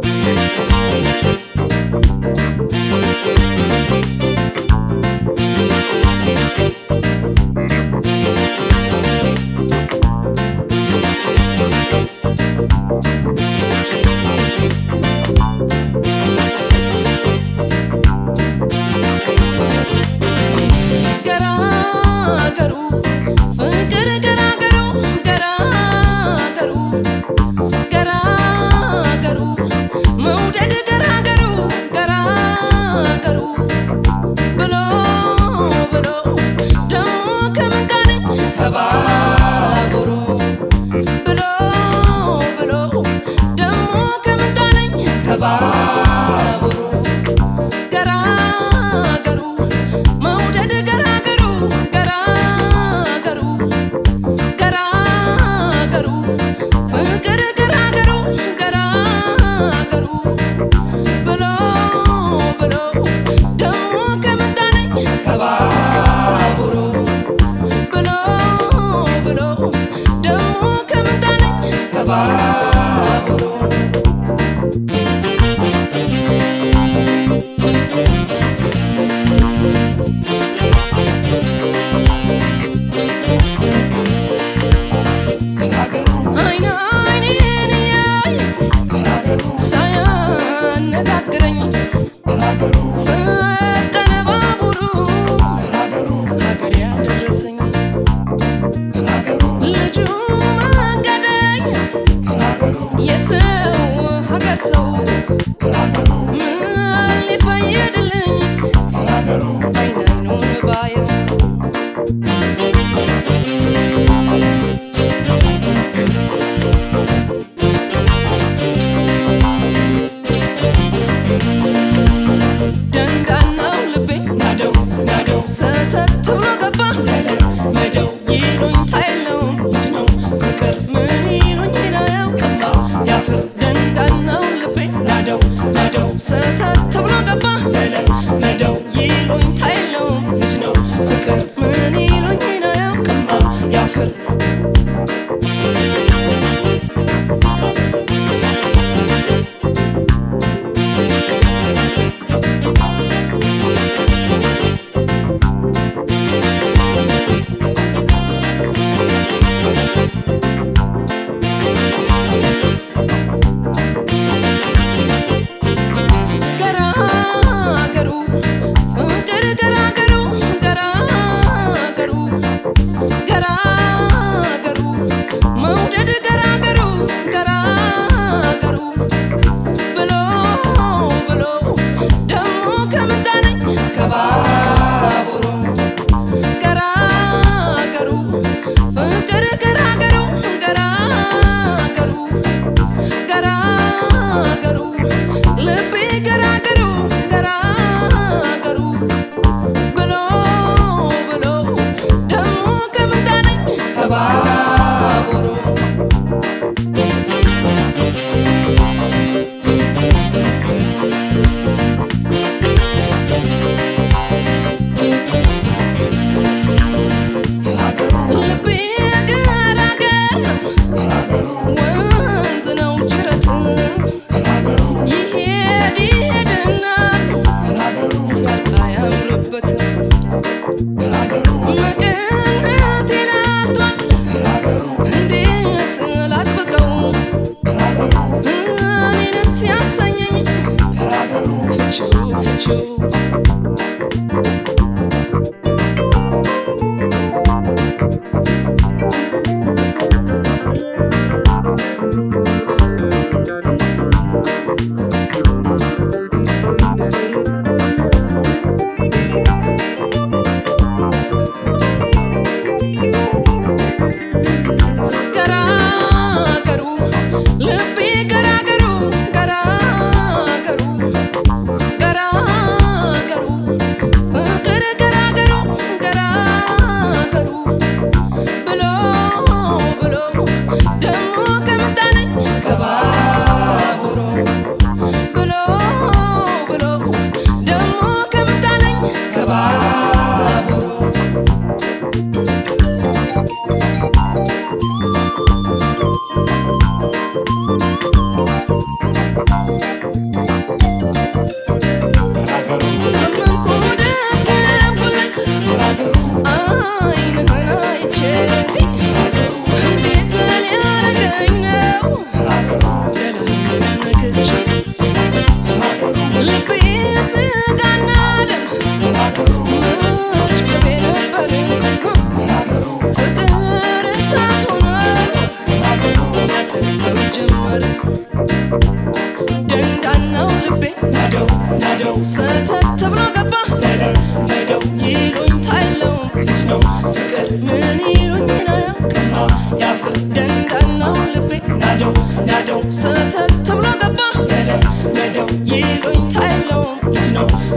Thank you. ተባብሮ ብሎ ብሎ ደግሞ ከምጣለኝ ተባብሮ ተባበሩ። ሳያነጋግረኝ ሰው ሊፈይድልኝ አይናይኑን ባየው ልቤ ናደው ናደው ሰተት ብሎ ገባ ስህተት ተብሎ ገባ። በላይ መደው ይሉኝ move you. Certain ሰተት ብሎ ገባ ለለመደው ይሉኝ ታይለውም ልጅ ነው ፍቅር